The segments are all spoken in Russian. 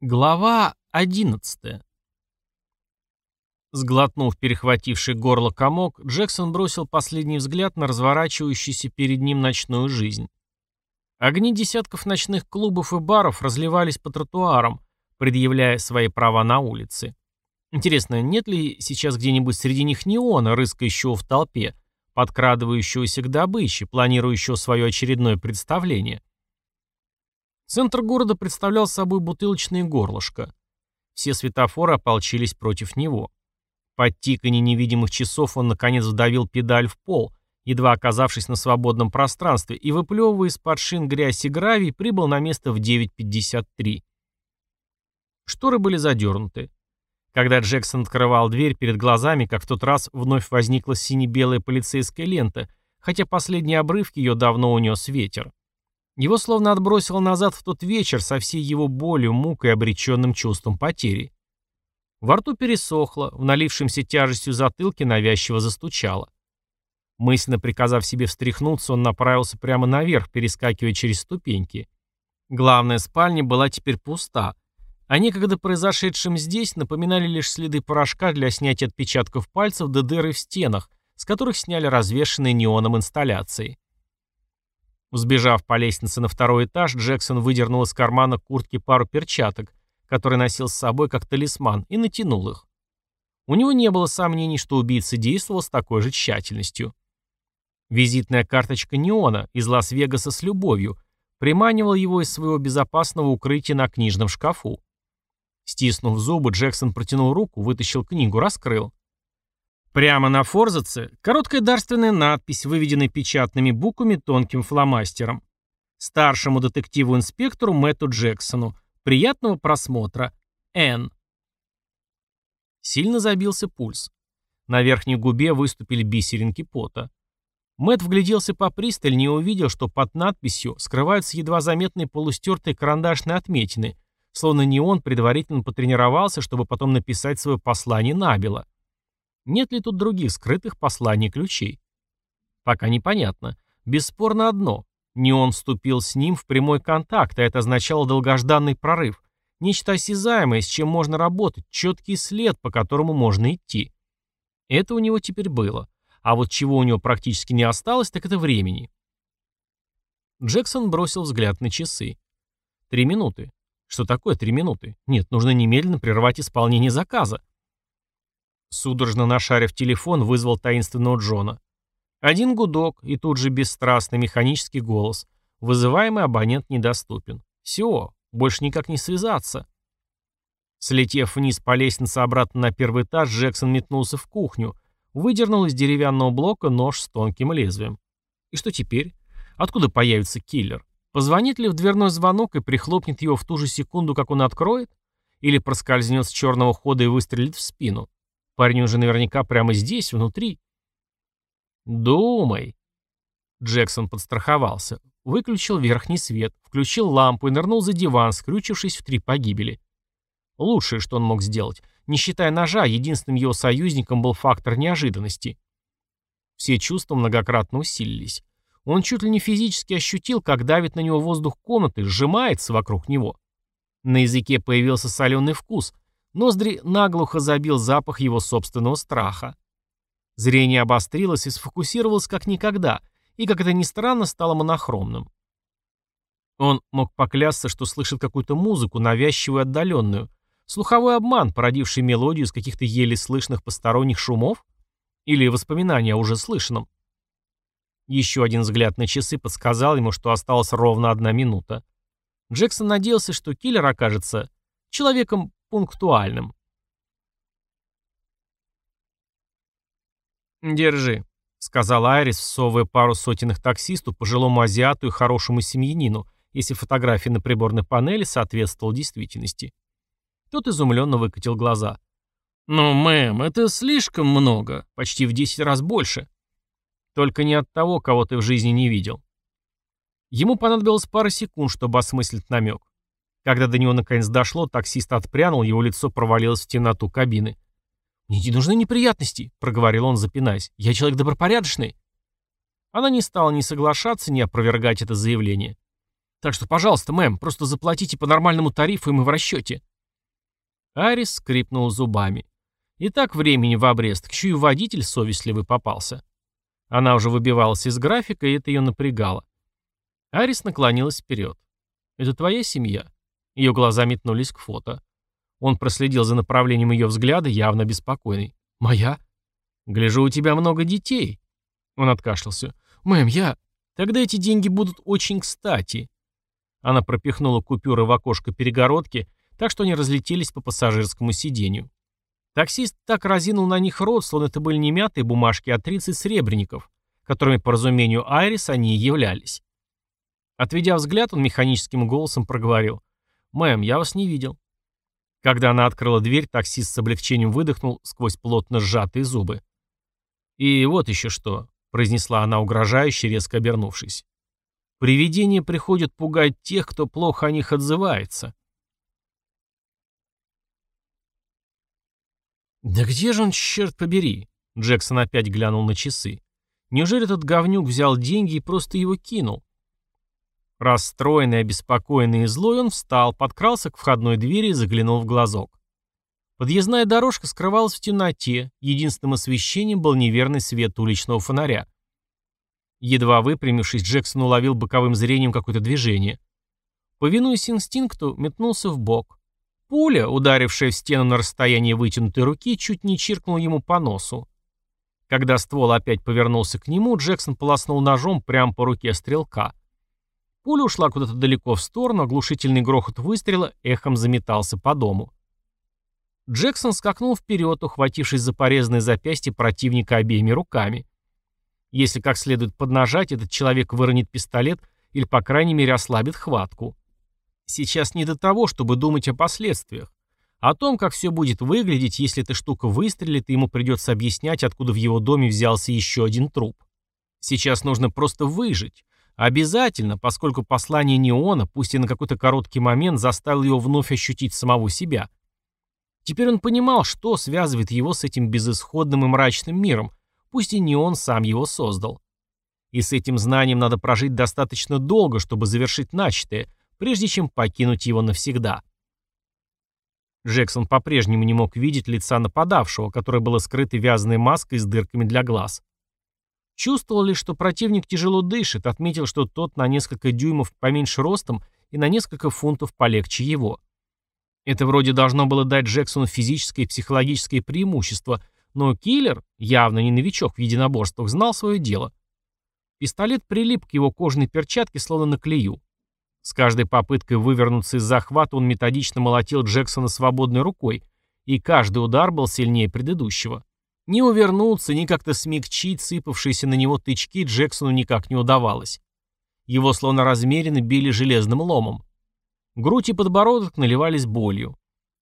Глава 11 Сглотнув перехвативший горло комок, Джексон бросил последний взгляд на разворачивающуюся перед ним ночную жизнь. Огни десятков ночных клубов и баров разливались по тротуарам, предъявляя свои права на улице. Интересно, нет ли сейчас где-нибудь среди них неона, рыскающего в толпе, подкрадывающегося к добыче, планирующего свое очередное представление? Центр города представлял собой бутылочное горлышко. Все светофоры ополчились против него. Под тиканье невидимых часов он, наконец, вдавил педаль в пол, едва оказавшись на свободном пространстве, и, выплевывая из-под шин грязь и гравий, прибыл на место в 9.53. Шторы были задернуты. Когда Джексон открывал дверь, перед глазами, как в тот раз, вновь возникла сине-белая полицейская лента, хотя последние обрывки ее давно унес ветер. Его словно отбросило назад в тот вечер со всей его болью, мукой и обреченным чувством потери. Во рту пересохло, в налившемся тяжестью затылке навязчиво застучало. Мысленно приказав себе встряхнуться, он направился прямо наверх, перескакивая через ступеньки. Главная спальня была теперь пуста, а некогда произошедшим здесь напоминали лишь следы порошка для снятия отпечатков пальцев до дыры в стенах, с которых сняли развешенные неоном инсталляции. Взбежав по лестнице на второй этаж, Джексон выдернул из кармана куртки пару перчаток, которые носил с собой как талисман, и натянул их. У него не было сомнений, что убийца действовал с такой же тщательностью. Визитная карточка Неона из Лас-Вегаса с любовью приманивала его из своего безопасного укрытия на книжном шкафу. Стиснув зубы, Джексон протянул руку, вытащил книгу, раскрыл. Прямо на форзаце короткая дарственная надпись, выведенная печатными буквами тонким фломастером. Старшему детективу-инспектору Мэтту Джексону. Приятного просмотра. Н. Сильно забился пульс. На верхней губе выступили бисеринки пота. Мэт вгляделся попристальнее и увидел, что под надписью скрываются едва заметные полустертые карандашные отметины, словно не он предварительно потренировался, чтобы потом написать свое послание набело. Нет ли тут других скрытых посланий ключей? Пока непонятно. Бесспорно одно. Не он вступил с ним в прямой контакт, а это означало долгожданный прорыв. Нечто осязаемое, с чем можно работать, четкий след, по которому можно идти. Это у него теперь было. А вот чего у него практически не осталось, так это времени. Джексон бросил взгляд на часы. Три минуты. Что такое три минуты? Нет, нужно немедленно прервать исполнение заказа. Судорожно нашарив телефон, вызвал таинственного Джона. Один гудок, и тут же бесстрастный механический голос. Вызываемый абонент недоступен. Все, больше никак не связаться. Слетев вниз по лестнице обратно на первый этаж, Джексон метнулся в кухню, выдернул из деревянного блока нож с тонким лезвием. И что теперь? Откуда появится киллер? Позвонит ли в дверной звонок и прихлопнет его в ту же секунду, как он откроет? Или проскользнет с черного хода и выстрелит в спину? Парень уже наверняка прямо здесь, внутри. «Думай». Джексон подстраховался. Выключил верхний свет, включил лампу и нырнул за диван, скрючившись в три погибели. Лучшее, что он мог сделать. Не считая ножа, единственным его союзником был фактор неожиданности. Все чувства многократно усилились. Он чуть ли не физически ощутил, как давит на него воздух комнаты, сжимается вокруг него. На языке появился соленый вкус, Ноздри наглухо забил запах его собственного страха. Зрение обострилось и сфокусировалось как никогда, и, как это ни странно, стало монохромным. Он мог поклясться, что слышит какую-то музыку, навязчивую и отдаленную, слуховой обман, породивший мелодию из каких-то еле слышных посторонних шумов, или воспоминания о уже слышанном. Еще один взгляд на часы подсказал ему, что осталась ровно одна минута. Джексон надеялся, что киллер окажется человеком пунктуальным. «Держи», — сказал Айрис, всовывая пару сотенных таксисту, пожилому азиату и хорошему семьянину, если фотография на приборной панели соответствовала действительности. Тот изумленно выкатил глаза. «Но, мэм, это слишком много, почти в десять раз больше. Только не от того, кого ты в жизни не видел». Ему понадобилось пара секунд, чтобы осмыслить намек. Когда до него наконец дошло, таксист отпрянул, его лицо провалилось в темноту кабины. «Мне не нужны неприятности», — проговорил он, запинаясь. «Я человек добропорядочный». Она не стала ни соглашаться, ни опровергать это заявление. «Так что, пожалуйста, мэм, просто заплатите по нормальному тарифу, и мы в расчете». Арис скрипнул зубами. И так времени в обрез, так еще водитель совестливый попался. Она уже выбивалась из графика, и это ее напрягало. Арис наклонилась вперед. «Это твоя семья?» Ее глаза метнулись к фото. Он проследил за направлением ее взгляда, явно беспокойный. «Моя?» «Гляжу, у тебя много детей». Он откашлялся. «Мэм, я...» «Тогда эти деньги будут очень кстати». Она пропихнула купюры в окошко перегородки, так что они разлетелись по пассажирскому сиденью. Таксист так разинул на них рот, словно это были не мятые бумажки, а 30 сребреников, которыми, по разумению Айрис, они и являлись. Отведя взгляд, он механическим голосом проговорил. «Мэм, я вас не видел». Когда она открыла дверь, таксист с облегчением выдохнул сквозь плотно сжатые зубы. «И вот еще что», — произнесла она угрожающе, резко обернувшись. «Привидения приходят пугать тех, кто плохо о них отзывается». «Да где же он, черт побери?» Джексон опять глянул на часы. «Неужели этот говнюк взял деньги и просто его кинул?» Расстроенный, обеспокоенный и злой, он встал, подкрался к входной двери и заглянул в глазок. Подъездная дорожка скрывалась в темноте, единственным освещением был неверный свет уличного фонаря. Едва выпрямившись, Джексон уловил боковым зрением какое-то движение. Повинуясь инстинкту, метнулся в бок. Пуля, ударившая в стену на расстоянии вытянутой руки, чуть не чиркнула ему по носу. Когда ствол опять повернулся к нему, Джексон полоснул ножом прямо по руке стрелка. Пуля ушла куда-то далеко в сторону, оглушительный грохот выстрела эхом заметался по дому. Джексон скакнул вперед, ухватившись за порезанное запястье противника обеими руками. Если как следует поднажать, этот человек выронит пистолет или, по крайней мере, ослабит хватку. Сейчас не до того, чтобы думать о последствиях. О том, как все будет выглядеть, если эта штука выстрелит, ему придется объяснять, откуда в его доме взялся еще один труп. Сейчас нужно просто выжить. Обязательно, поскольку послание Неона, пусть и на какой-то короткий момент, заставило его вновь ощутить самого себя. Теперь он понимал, что связывает его с этим безысходным и мрачным миром, пусть и не он сам его создал. И с этим знанием надо прожить достаточно долго, чтобы завершить начатое, прежде чем покинуть его навсегда. Джексон по-прежнему не мог видеть лица нападавшего, которое было скрыто вязаной маской с дырками для глаз. Чувствовал лишь, что противник тяжело дышит, отметил, что тот на несколько дюймов поменьше ростом и на несколько фунтов полегче его. Это вроде должно было дать Джексону физическое и психологическое преимущество, но киллер, явно не новичок в единоборствах, знал свое дело. Пистолет прилип к его кожаной перчатке, словно на клею. С каждой попыткой вывернуться из захвата он методично молотил Джексона свободной рукой, и каждый удар был сильнее предыдущего. Ни увернуться, ни как-то смягчить сыпавшиеся на него тычки Джексону никак не удавалось. Его словно размеренно били железным ломом. Грудь и подбородок наливались болью.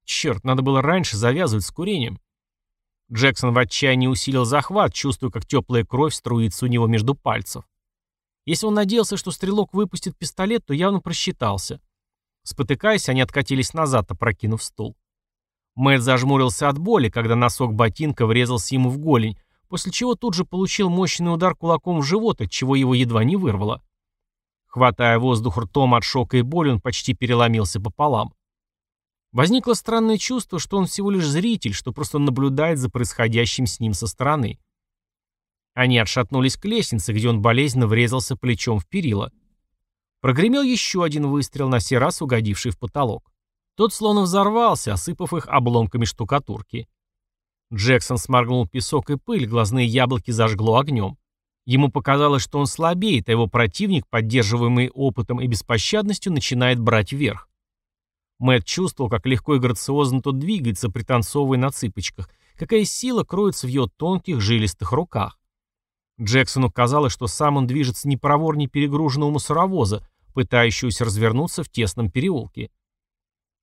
Черт, надо было раньше завязывать с курением. Джексон в отчаянии усилил захват, чувствуя, как теплая кровь струится у него между пальцев. Если он надеялся, что стрелок выпустит пистолет, то явно просчитался. Спотыкаясь, они откатились назад, опрокинув стул. Мэтт зажмурился от боли, когда носок ботинка врезался ему в голень, после чего тут же получил мощный удар кулаком в живот, от чего его едва не вырвало. Хватая воздух ртом от шока и боли, он почти переломился пополам. Возникло странное чувство, что он всего лишь зритель, что просто наблюдает за происходящим с ним со стороны. Они отшатнулись к лестнице, где он болезненно врезался плечом в перила. Прогремел еще один выстрел, на сей раз угодивший в потолок. Тот словно взорвался, осыпав их обломками штукатурки. Джексон сморгнул песок и пыль, глазные яблоки зажгло огнем. Ему показалось, что он слабеет, а его противник, поддерживаемый опытом и беспощадностью, начинает брать верх. Мэтт чувствовал, как легко и грациозно тот двигается, пританцовывая на цыпочках, какая сила кроется в его тонких жилистых руках. Джексону казалось, что сам он движется не проворней перегруженного мусоровоза, пытающегося развернуться в тесном переулке.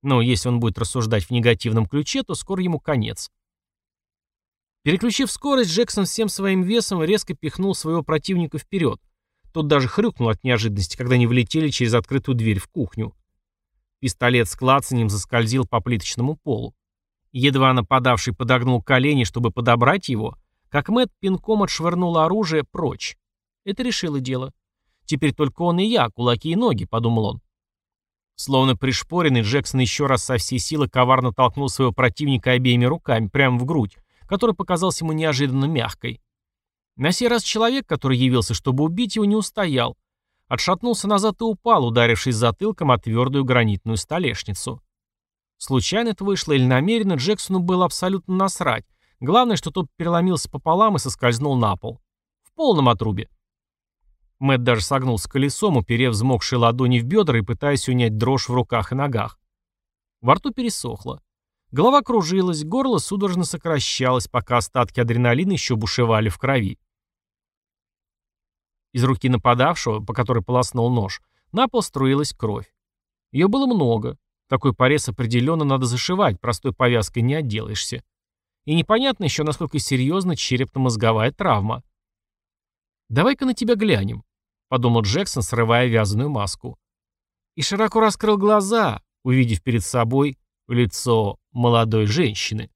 Но если он будет рассуждать в негативном ключе, то скоро ему конец. Переключив скорость, Джексон всем своим весом резко пихнул своего противника вперед. Тот даже хрюкнул от неожиданности, когда они влетели через открытую дверь в кухню. Пистолет с клацанием заскользил по плиточному полу. Едва нападавший подогнул колени, чтобы подобрать его, как Мэтт пинком отшвырнул оружие прочь. Это решило дело. Теперь только он и я, кулаки и ноги, подумал он. Словно пришпоренный, Джексон еще раз со всей силы коварно толкнул своего противника обеими руками, прямо в грудь, которая показалась ему неожиданно мягкой. На сей раз человек, который явился, чтобы убить его, не устоял. Отшатнулся назад и упал, ударившись затылком о твердую гранитную столешницу. Случайно это вышло или намеренно, Джексону было абсолютно насрать. Главное, что тот переломился пополам и соскользнул на пол. В полном отрубе. Мэтт даже согнулся колесом, уперев взмокшие ладони в бедра и пытаясь унять дрожь в руках и ногах. Во рту пересохло. Голова кружилась, горло судорожно сокращалось, пока остатки адреналина еще бушевали в крови. Из руки нападавшего, по которой полоснул нож, на пол струилась кровь. Ее было много. Такой порез определенно надо зашивать, простой повязкой не отделаешься. И непонятно еще, насколько серьезна черепно-мозговая травма. «Давай-ка на тебя глянем», — подумал Джексон, срывая вязаную маску. И широко раскрыл глаза, увидев перед собой лицо молодой женщины.